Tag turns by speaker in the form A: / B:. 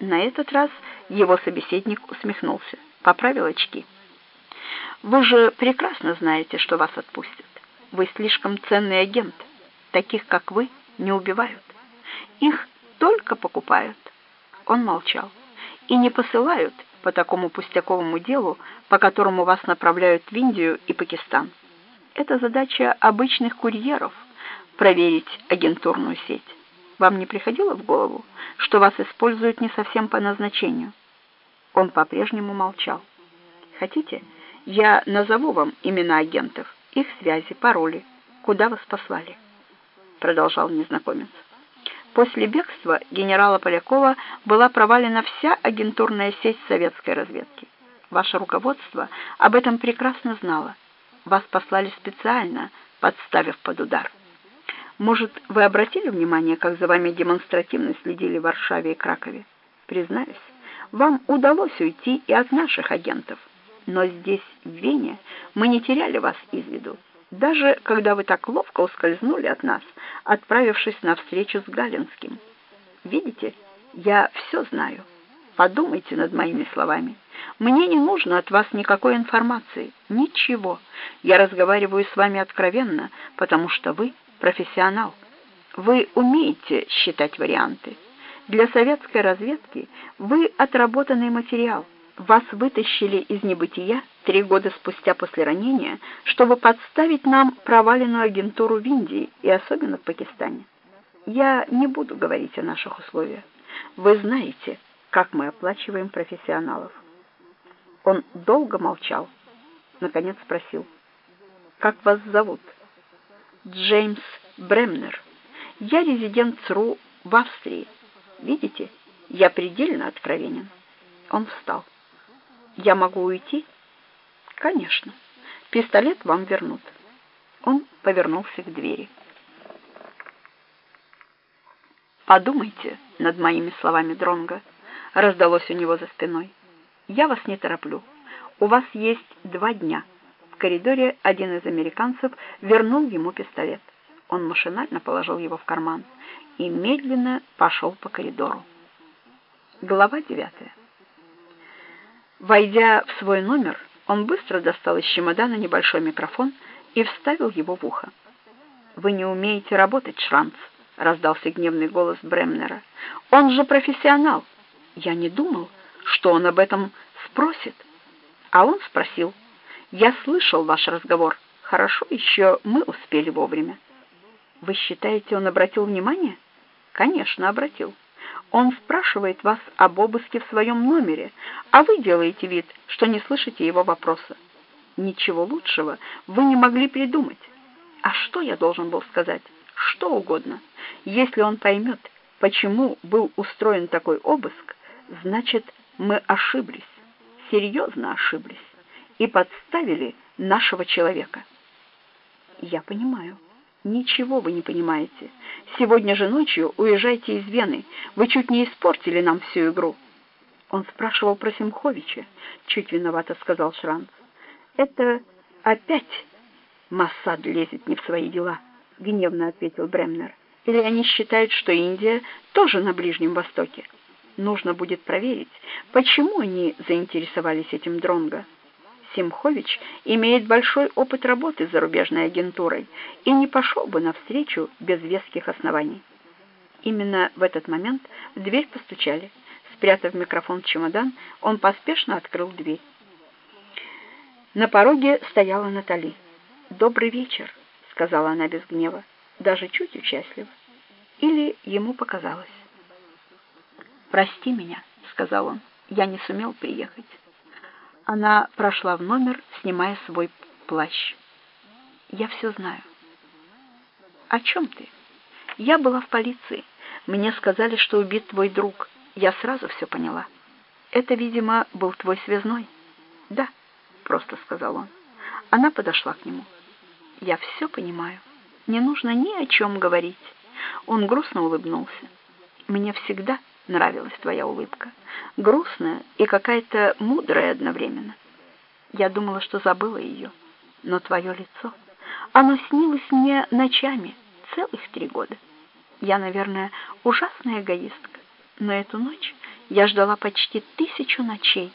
A: На этот раз его собеседник усмехнулся, поправил очки. «Вы же прекрасно знаете, что вас отпустят. Вы слишком ценный агент. Таких, как вы, не убивают. Их только покупают». Он молчал. «И не посылают по такому пустяковому делу, по которому вас направляют в Индию и Пакистан. Это задача обычных курьеров — проверить агентурную сеть. Вам не приходило в голову, что вас используют не совсем по назначению?» Он по-прежнему молчал. «Хотите, я назову вам имена агентов, их связи, пароли, куда вас послали?» Продолжал незнакомец. После бегства генерала Полякова была провалена вся агентурная сеть советской разведки. Ваше руководство об этом прекрасно знало. Вас послали специально, подставив под удар. Может, вы обратили внимание, как за вами демонстративно следили в Варшаве и Кракове? Признаюсь, вам удалось уйти и от наших агентов. Но здесь, в Вене, мы не теряли вас из виду. Даже когда вы так ловко ускользнули от нас, отправившись на встречу с Галинским. Видите, я все знаю. Подумайте над моими словами. Мне не нужно от вас никакой информации, ничего. Я разговариваю с вами откровенно, потому что вы профессионал. Вы умеете считать варианты. Для советской разведки вы отработанный материал. Вас вытащили из небытия три года спустя после ранения, чтобы подставить нам проваленную агентуру в Индии и особенно в Пакистане. Я не буду говорить о наших условиях. Вы знаете, как мы оплачиваем профессионалов. Он долго молчал. Наконец спросил, «Как вас зовут?» Джеймс Бремнер. Я резидент ЦРУ в Австрии. Видите, я предельно откровенен. Он встал. Я могу уйти? Конечно. Пистолет вам вернут. Он повернулся к двери. Подумайте над моими словами, Дронга, раздалось у него за спиной. Я вас не тороплю. У вас есть два дня. В коридоре один из американцев вернул ему пистолет. Он машинально положил его в карман и медленно пошел по коридору. Глава девятая. Войдя в свой номер, он быстро достал из чемодана небольшой микрофон и вставил его в ухо. «Вы не умеете работать, Шранц», — раздался гневный голос Бремнера. «Он же профессионал. Я не думал, что он об этом спросит». А он спросил. Я слышал ваш разговор. Хорошо, еще мы успели вовремя. Вы считаете, он обратил внимание? Конечно, обратил. Он спрашивает вас об обыске в своем номере, а вы делаете вид, что не слышите его вопроса. Ничего лучшего вы не могли придумать. А что я должен был сказать? Что угодно. Если он поймет, почему был устроен такой обыск, значит, мы ошиблись, серьезно ошиблись и подставили нашего человека. Я понимаю. Ничего вы не понимаете. Сегодня же ночью уезжайте из Вены. Вы чуть не испортили нам всю игру. Он спрашивал про Семховича. Чуть виновато сказал Шранц. Это опять Массад лезет не в свои дела, гневно ответил Бремнер. Или они считают, что Индия тоже на Ближнем Востоке? Нужно будет проверить, почему они заинтересовались этим Дронго. Семхович имеет большой опыт работы с зарубежной агентурой и не пошел бы навстречу без веских оснований. Именно в этот момент в дверь постучали. Спрятав микрофон в чемодан, он поспешно открыл дверь. На пороге стояла Натали. «Добрый вечер», — сказала она без гнева, даже чуть участливо. Или ему показалось. «Прости меня», — сказал он, — «я не сумел приехать». Она прошла в номер, снимая свой плащ. «Я все знаю». «О чем ты?» «Я была в полиции. Мне сказали, что убит твой друг. Я сразу все поняла. Это, видимо, был твой связной». «Да», — просто сказал он. Она подошла к нему. «Я все понимаю. Не нужно ни о чем говорить». Он грустно улыбнулся. «Мне всегда нравилась твоя улыбка. Грустная и какая-то мудрая одновременно. Я думала, что забыла ее, но твое лицо, оно снилось мне ночами, целых три года. Я, наверное, ужасная эгоистка, но эту ночь Я ждала почти тысячу ночей.